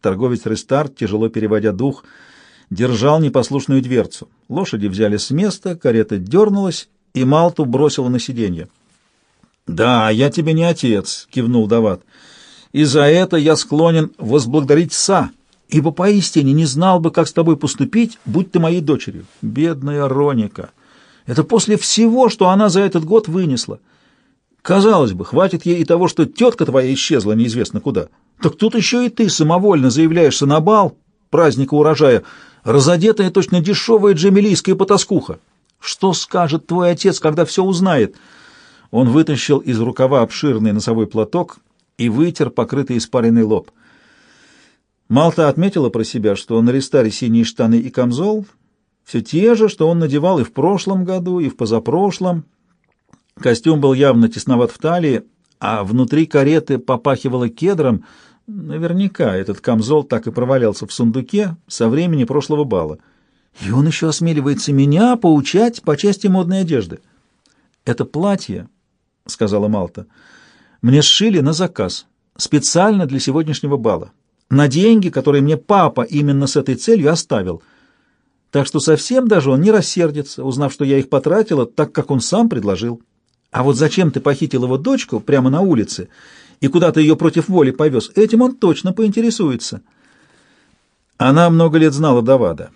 Торговец Рестарт, тяжело переводя дух, держал непослушную дверцу. Лошади взяли с места, карета дернулась, и Малту бросила на сиденье. «Да, я тебе не отец», — кивнул Дават. «И за это я склонен возблагодарить Са, ибо поистине не знал бы, как с тобой поступить, будь ты моей дочерью. Бедная Роника! Это после всего, что она за этот год вынесла. Казалось бы, хватит ей и того, что тетка твоя исчезла неизвестно куда. Так тут еще и ты самовольно заявляешься на бал праздника урожая, разодетая точно дешевая джемилийская потаскуха. Что скажет твой отец, когда все узнает?» Он вытащил из рукава обширный носовой платок и вытер покрытый испаренный лоб. Малта отметила про себя, что на рестаре синие штаны и камзол все те же, что он надевал и в прошлом году, и в позапрошлом. Костюм был явно тесноват в талии, а внутри кареты попахивало кедром. Наверняка этот камзол так и провалялся в сундуке со времени прошлого бала. И он еще осмеливается меня поучать по части модной одежды. Это платье — сказала Малта. «Мне сшили на заказ, специально для сегодняшнего бала, на деньги, которые мне папа именно с этой целью оставил. Так что совсем даже он не рассердится, узнав, что я их потратила, так как он сам предложил. А вот зачем ты похитил его дочку прямо на улице и куда ты ее против воли повез, этим он точно поинтересуется». Она много лет знала Давада.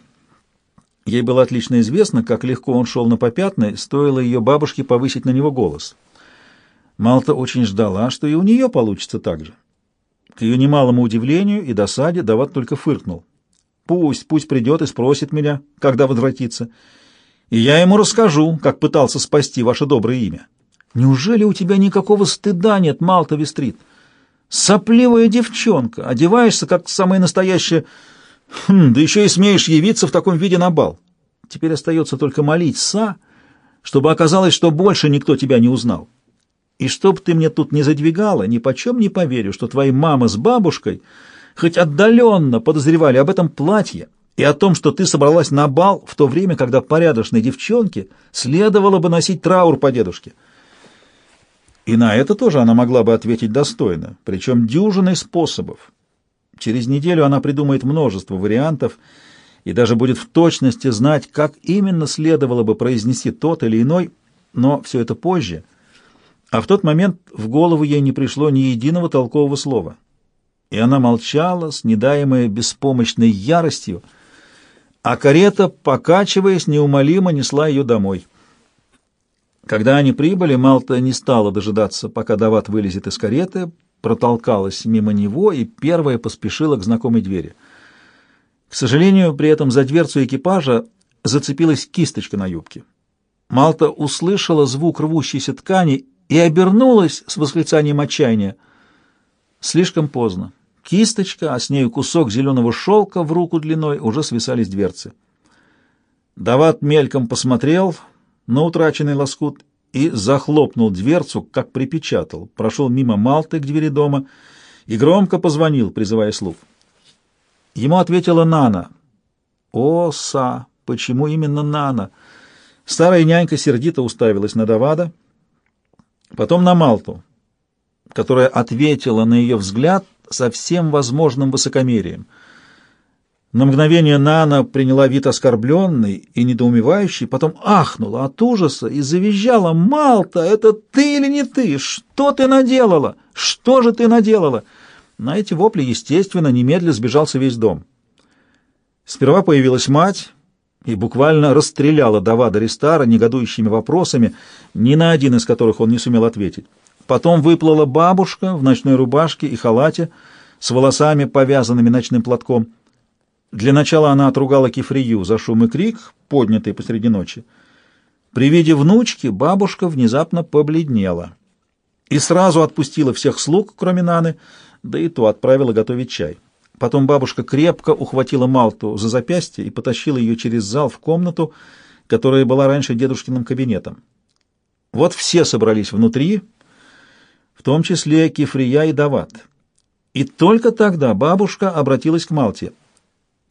Ей было отлично известно, как легко он шел на попятный, стоило ее бабушке повысить на него голос. Малта очень ждала, что и у нее получится так же. К ее немалому удивлению и досаде Дават только фыркнул. «Пусть, пусть придет и спросит меня, когда возвратится. И я ему расскажу, как пытался спасти ваше доброе имя. Неужели у тебя никакого стыда нет, Малта Вестрит? Сопливая девчонка, одеваешься, как самая настоящая... Хм, да еще и смеешь явиться в таком виде на бал. Теперь остается только молить Са, чтобы оказалось, что больше никто тебя не узнал. И чтоб ты мне тут не задвигала, ни почем не поверю, что твои мама с бабушкой хоть отдаленно подозревали об этом платье и о том, что ты собралась на бал в то время, когда порядочной девчонке следовало бы носить траур по дедушке. И на это тоже она могла бы ответить достойно, причем дюжиной способов. Через неделю она придумает множество вариантов и даже будет в точности знать, как именно следовало бы произнести тот или иной, но все это позже — а в тот момент в голову ей не пришло ни единого толкового слова. И она молчала, с недаемой беспомощной яростью, а карета, покачиваясь, неумолимо несла ее домой. Когда они прибыли, Малта не стала дожидаться, пока Дават вылезет из кареты, протолкалась мимо него и первая поспешила к знакомой двери. К сожалению, при этом за дверцу экипажа зацепилась кисточка на юбке. Малта услышала звук рвущейся ткани и обернулась с восклицанием отчаяния. Слишком поздно. Кисточка, а с нею кусок зеленого шелка в руку длиной уже свисались дверцы. Дават мельком посмотрел на утраченный лоскут и захлопнул дверцу, как припечатал, прошел мимо Малты к двери дома и громко позвонил, призывая слуг. Ему ответила Нана. «О, Са! Почему именно Нана?» Старая нянька сердито уставилась на Давада — потом на Малту, которая ответила на ее взгляд со всем возможным высокомерием. На мгновение Нана приняла вид оскорбленный и недоумевающий, потом ахнула от ужаса и завизжала «Малта, это ты или не ты? Что ты наделала? Что же ты наделала?» На эти вопли, естественно, немедля сбежался весь дом. Сперва появилась мать, и буквально расстреляла Давада Ристара негодующими вопросами, ни на один из которых он не сумел ответить. Потом выплыла бабушка в ночной рубашке и халате с волосами, повязанными ночным платком. Для начала она отругала Кефрию за шум и крик, поднятый посреди ночи. При виде внучки бабушка внезапно побледнела и сразу отпустила всех слуг, кроме Наны, да и то отправила готовить чай. Потом бабушка крепко ухватила Малту за запястье и потащила ее через зал в комнату, которая была раньше дедушкиным кабинетом. Вот все собрались внутри, в том числе Кефрия и Дават. И только тогда бабушка обратилась к Малте.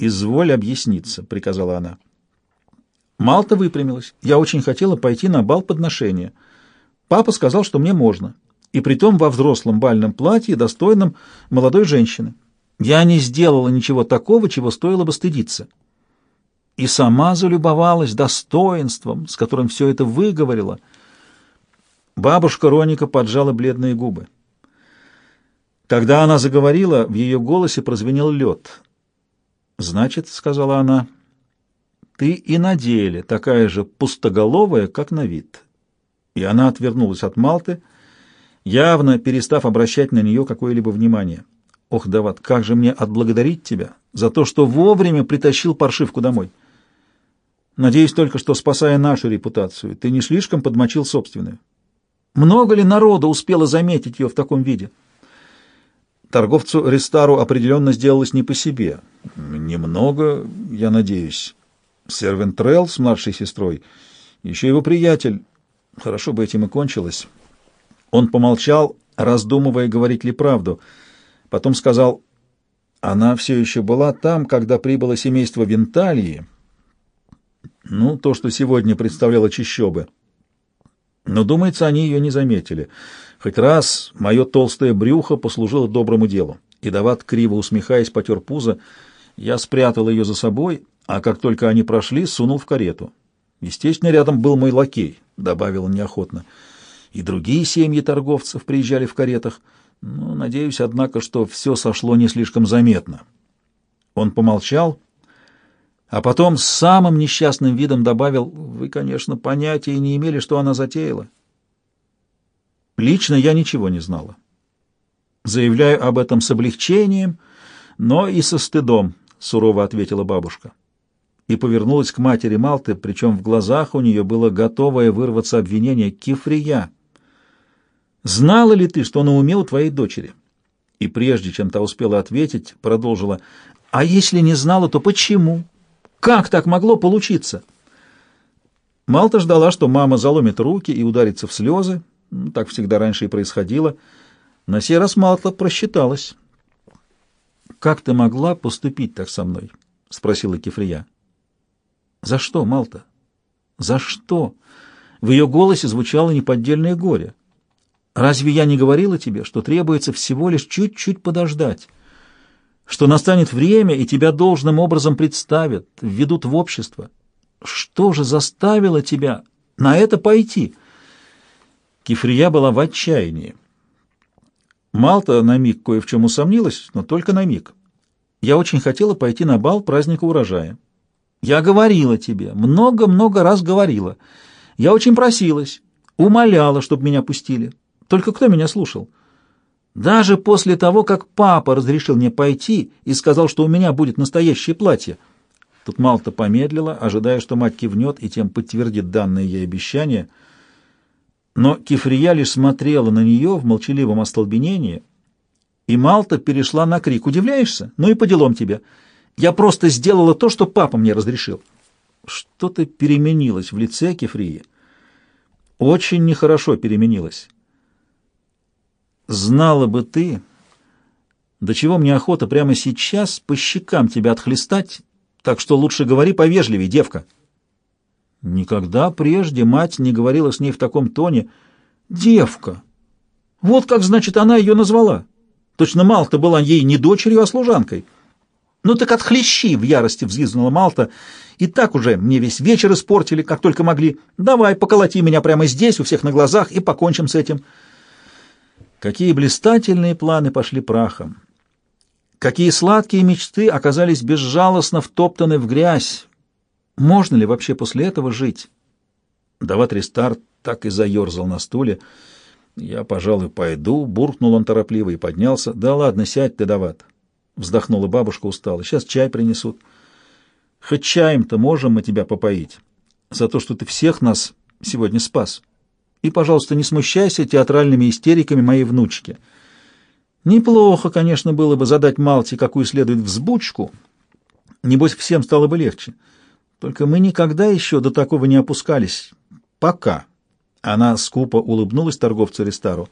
«Изволь объясниться», — приказала она. Малта выпрямилась. «Я очень хотела пойти на бал подношения. Папа сказал, что мне можно, и притом во взрослом бальном платье, достойном молодой женщины. Я не сделала ничего такого, чего стоило бы стыдиться. И сама залюбовалась достоинством, с которым все это выговорила. Бабушка Роника поджала бледные губы. Когда она заговорила, в ее голосе прозвенел лед. «Значит, — сказала она, — ты и на деле такая же пустоголовая, как на вид». И она отвернулась от Малты, явно перестав обращать на нее какое-либо внимание. «Ох, Дават, как же мне отблагодарить тебя за то, что вовремя притащил паршивку домой? Надеюсь только, что, спасая нашу репутацию, ты не слишком подмочил собственную. Много ли народа успело заметить ее в таком виде?» Торговцу Рестару определенно сделалось не по себе. Немного, я надеюсь. Сервен Трелл с младшей сестрой, еще его приятель. Хорошо бы этим и кончилось. Он помолчал, раздумывая, говорить ли правду. Потом сказал, она все еще была там, когда прибыло семейство Винталии. Ну, то, что сегодня представляло чищобы. Но, думается, они ее не заметили. Хоть раз мое толстое брюхо послужило доброму делу. И Дават, криво усмехаясь, потер пузо. Я спрятал ее за собой, а как только они прошли, сунул в карету. Естественно, рядом был мой лакей, — добавил неохотно. И другие семьи торговцев приезжали в каретах. Ну, надеюсь, однако, что все сошло не слишком заметно. Он помолчал, а потом с самым несчастным видом добавил, «Вы, конечно, понятия не имели, что она затеяла». Лично я ничего не знала. Заявляю об этом с облегчением, но и со стыдом, сурово ответила бабушка. И повернулась к матери Малты, причем в глазах у нее было готовое вырваться обвинение Кифрия. «Знала ли ты, что на уме у твоей дочери?» И прежде чем та успела ответить, продолжила, «А если не знала, то почему? Как так могло получиться?» Малта ждала, что мама заломит руки и ударится в слезы, так всегда раньше и происходило. На сей раз Малта просчиталась. «Как ты могла поступить так со мной?» — спросила Кефрия. «За что, Малта? За что?» В ее голосе звучало неподдельное горе. «Разве я не говорила тебе, что требуется всего лишь чуть-чуть подождать?» что настанет время, и тебя должным образом представят, введут в общество. Что же заставило тебя на это пойти?» Кифрия была в отчаянии. Малта на миг кое в чем усомнилась, но только на миг. Я очень хотела пойти на бал праздника урожая. Я говорила тебе, много-много раз говорила. Я очень просилась, умоляла, чтобы меня пустили. Только кто меня слушал? Даже после того, как папа разрешил мне пойти и сказал, что у меня будет настоящее платье. Тут Малта помедлила, ожидая, что мать кивнет и тем подтвердит данное ей обещание — но Кефрия лишь смотрела на нее в молчаливом остолбенении, и Малта перешла на крик. «Удивляешься? Ну и по делам тебе. Я просто сделала то, что папа мне разрешил». Что-то переменилось в лице Кефрии. Очень нехорошо переменилось. «Знала бы ты, до чего мне охота прямо сейчас по щекам тебя отхлестать, так что лучше говори повежливее, девка». Никогда прежде мать не говорила с ней в таком тоне. «Девка! Вот как, значит, она ее назвала. Точно Малта была ей не дочерью, а служанкой». «Ну так отхлещи!» — в ярости взвизгнула Малта. «И так уже мне весь вечер испортили, как только могли. Давай, поколоти меня прямо здесь, у всех на глазах, и покончим с этим». Какие блистательные планы пошли прахом! Какие сладкие мечты оказались безжалостно втоптаны в грязь! Можно ли вообще после этого жить? Дават Ристар так и заерзал на стуле. Я, пожалуй, пойду, буркнул он торопливо и поднялся. Да ладно, сядь ты, Дават. Вздохнула бабушка устало. Сейчас чай принесут. Хоть чаем-то можем мы тебя попоить. За то, что ты всех нас сегодня спас. И, пожалуйста, не смущайся театральными истериками моей внучки. Неплохо, конечно, было бы задать Малте какую следует взбучку. Небось, всем стало бы легче. Только мы никогда еще до такого не опускались. Пока. Она скупо улыбнулась торговцу Рестару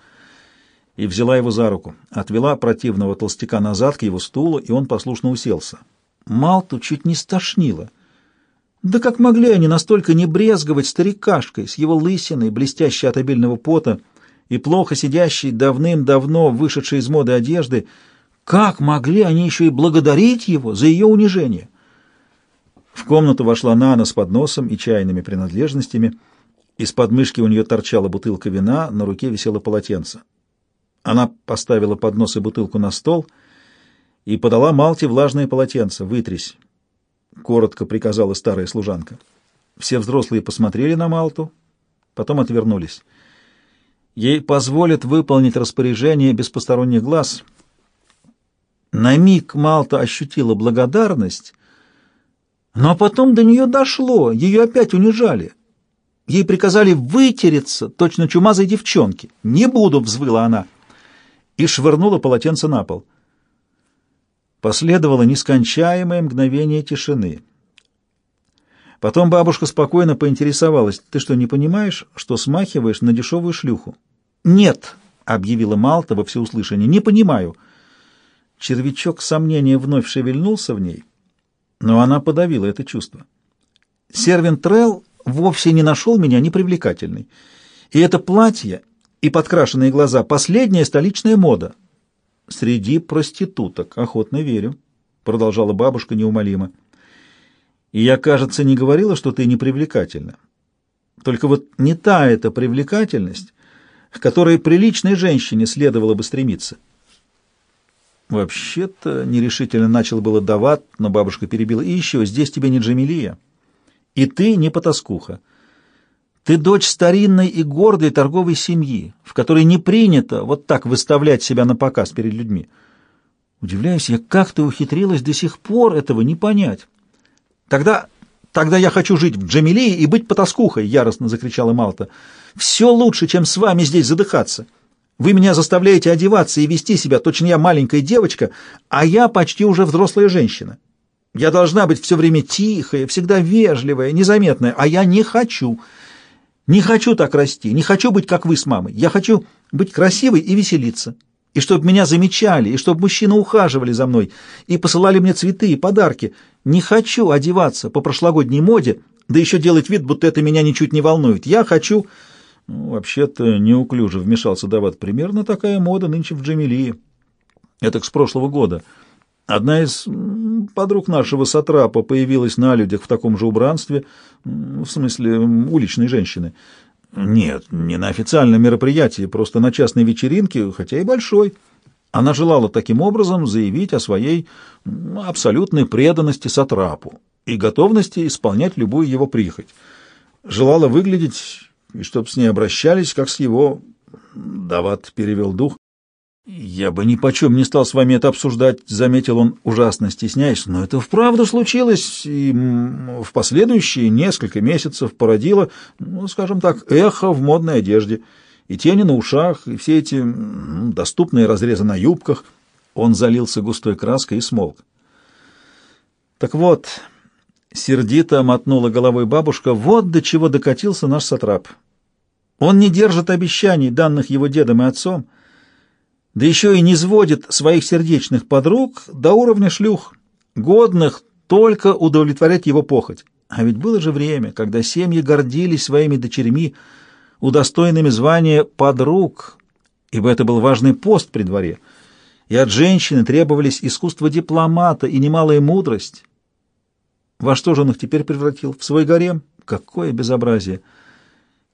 и взяла его за руку, отвела противного толстяка назад к его стулу, и он послушно уселся. Малту чуть не стошнило. Да как могли они настолько не брезговать старикашкой с его лысиной, блестящей от обильного пота, и плохо сидящей, давным-давно вышедшей из моды одежды, Как могли они еще и благодарить его за ее унижение? В комнату вошла Нана с подносом и чайными принадлежностями. Из подмышки у нее торчала бутылка вина, на руке висело полотенце. Она поставила поднос и бутылку на стол и подала Малте влажное полотенце. «Вытрись», — коротко приказала старая служанка. Все взрослые посмотрели на Малту, потом отвернулись. Ей позволят выполнить распоряжение без посторонних глаз. На миг Малта ощутила благодарность, но потом до нее дошло, ее опять унижали. Ей приказали вытереться, точно чумазой девчонки. «Не буду!» — взвыла она и швырнула полотенце на пол. Последовало нескончаемое мгновение тишины. Потом бабушка спокойно поинтересовалась, «Ты что, не понимаешь, что смахиваешь на дешевую шлюху?» «Нет», — объявила Малта во всеуслышание, — «не понимаю». Червячок сомнения вновь шевельнулся в ней, но она подавила это чувство. Сервин Трелл вовсе не нашел меня непривлекательной, и это платье и подкрашенные глаза — последняя столичная мода. Среди проституток, охотно верю, — продолжала бабушка неумолимо. И я, кажется, не говорила, что ты непривлекательна. Только вот не та эта привлекательность, к которой приличной женщине следовало бы стремиться. Вообще-то нерешительно начал было давать, но бабушка перебила. И еще, здесь тебе не Джамилия, и ты не потаскуха. Ты дочь старинной и гордой торговой семьи, в которой не принято вот так выставлять себя на показ перед людьми. Удивляюсь я, как ты ухитрилась до сих пор этого не понять. Тогда, тогда я хочу жить в Джамилии и быть потаскухой, яростно закричала Малта. Все лучше, чем с вами здесь задыхаться. Вы меня заставляете одеваться и вести себя, точно я маленькая девочка, а я почти уже взрослая женщина. Я должна быть все время тихая, всегда вежливая, незаметная, а я не хочу. Не хочу так расти, не хочу быть, как вы с мамой. Я хочу быть красивой и веселиться. И чтобы меня замечали, и чтобы мужчины ухаживали за мной, и посылали мне цветы и подарки. Не хочу одеваться по прошлогодней моде, да еще делать вид, будто это меня ничуть не волнует. Я хочу... Ну, вообще-то неуклюже вмешался Дават. Примерно такая мода нынче в Джамилии. Это с прошлого года. Одна из подруг нашего сатрапа появилась на людях в таком же убранстве, в смысле уличной женщины. Нет, не на официальном мероприятии, просто на частной вечеринке, хотя и большой. Она желала таким образом заявить о своей абсолютной преданности сатрапу и готовности исполнять любую его прихоть. Желала выглядеть, и чтоб с ней обращались, как с его... Дават перевел дух. «Я бы ни почем не стал с вами это обсуждать», — заметил он, ужасно стесняясь, «но это вправду случилось, и в последующие несколько месяцев породило, ну, скажем так, эхо в модной одежде, и тени на ушах, и все эти доступные разрезы на юбках». Он залился густой краской и смолк. «Так вот», — сердито мотнула головой бабушка, — «вот до чего докатился наш сатрап. Он не держит обещаний, данных его дедом и отцом» да еще и не сводит своих сердечных подруг до уровня шлюх, годных только удовлетворять его похоть. А ведь было же время, когда семьи гордились своими дочерьми, удостоенными звания подруг, ибо это был важный пост при дворе, и от женщины требовались искусство дипломата и немалая мудрость. Во что же он их теперь превратил? В свой гарем? Какое безобразие!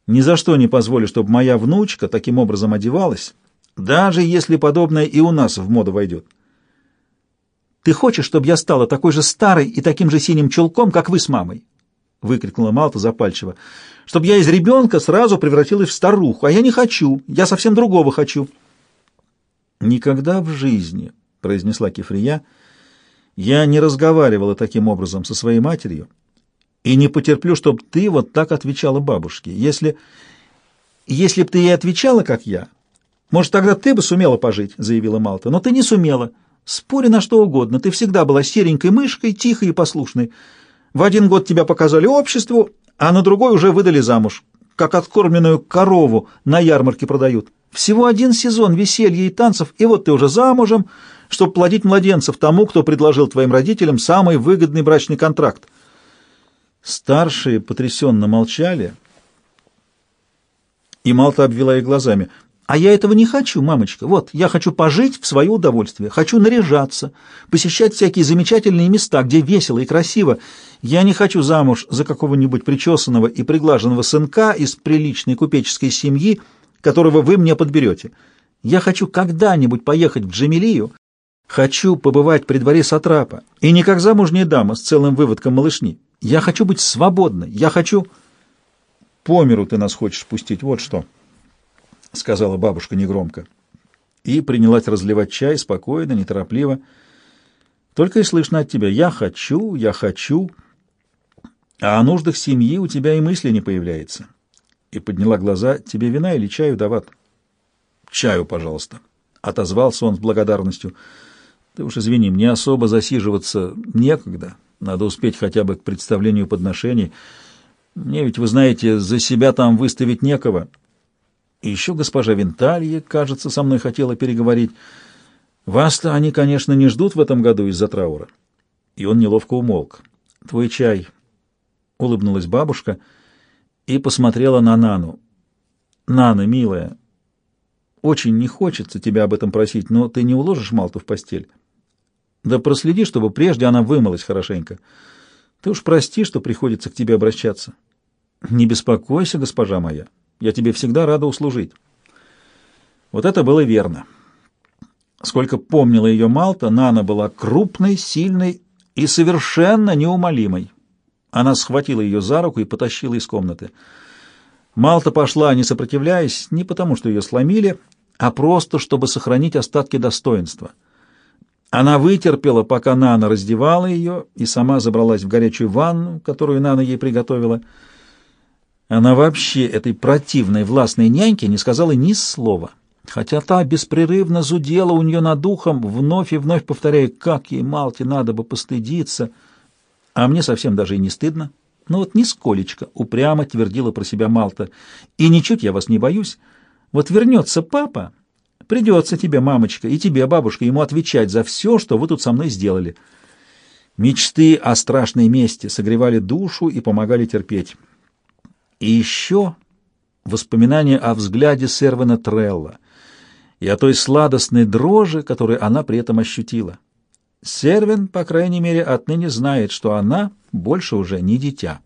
Ни за что не позволю, чтобы моя внучка таким образом одевалась, даже если подобное и у нас в моду войдет. «Ты хочешь, чтобы я стала такой же старой и таким же синим чулком, как вы с мамой?» — выкрикнула Малта запальчиво. «Чтобы я из ребенка сразу превратилась в старуху, а я не хочу, я совсем другого хочу». «Никогда в жизни», — произнесла Кефрия, — «я не разговаривала таким образом со своей матерью и не потерплю, чтобы ты вот так отвечала бабушке. Если... если б ты ей отвечала, как я, может, тогда ты бы сумела пожить, — заявила Малта. Но ты не сумела. Спори на что угодно. Ты всегда была серенькой мышкой, тихой и послушной. В один год тебя показали обществу, а на другой уже выдали замуж. Как откормленную корову на ярмарке продают. Всего один сезон веселья и танцев, и вот ты уже замужем, чтобы плодить младенцев тому, кто предложил твоим родителям самый выгодный брачный контракт. Старшие потрясенно молчали, и Малта обвела их глазами — А я этого не хочу, мамочка. Вот, я хочу пожить в свое удовольствие, хочу наряжаться, посещать всякие замечательные места, где весело и красиво. Я не хочу замуж за какого-нибудь причесанного и приглаженного сынка из приличной купеческой семьи, которого вы мне подберете. Я хочу когда-нибудь поехать в Джамилию, хочу побывать при дворе Сатрапа, и не как замужняя дама с целым выводком малышни. Я хочу быть свободной, я хочу... По миру ты нас хочешь пустить, вот что». — сказала бабушка негромко. И принялась разливать чай спокойно, неторопливо. «Только и слышно от тебя «я хочу, я хочу», а о нуждах семьи у тебя и мысли не появляется». И подняла глаза. «Тебе вина или чаю дават?» «Чаю, пожалуйста», — отозвался он с благодарностью. «Ты уж извини, мне особо засиживаться некогда. Надо успеть хотя бы к представлению подношений. Мне ведь, вы знаете, за себя там выставить некого». И еще госпожа Винталье, кажется, со мной хотела переговорить. Вас-то они, конечно, не ждут в этом году из-за траура. И он неловко умолк. Твой чай, — улыбнулась бабушка и посмотрела на Нану. Нана, милая, очень не хочется тебя об этом просить, но ты не уложишь Малту в постель. Да проследи, чтобы прежде она вымылась хорошенько. Ты уж прости, что приходится к тебе обращаться. Не беспокойся, госпожа моя. Я тебе всегда рада услужить». Вот это было верно. Сколько помнила ее Малта, Нана была крупной, сильной и совершенно неумолимой. Она схватила ее за руку и потащила из комнаты. Малта пошла, не сопротивляясь, не потому что ее сломили, а просто чтобы сохранить остатки достоинства. Она вытерпела, пока Нана раздевала ее, и сама забралась в горячую ванну, которую Нана ей приготовила — она вообще этой противной властной няньке не сказала ни слова, хотя та беспрерывно зудела у нее над ухом, вновь и вновь повторяя, как ей, Малте, надо бы постыдиться. А мне совсем даже и не стыдно. Ну вот нисколечко, упрямо твердила про себя Малта. И ничуть я вас не боюсь. Вот вернется папа, придется тебе, мамочка, и тебе, бабушка, ему отвечать за все, что вы тут со мной сделали. Мечты о страшной мести согревали душу и помогали терпеть. И еще воспоминания о взгляде Сервена Трелла и о той сладостной дрожи, которую она при этом ощутила. Сервин, по крайней мере, отныне знает, что она больше уже не дитя.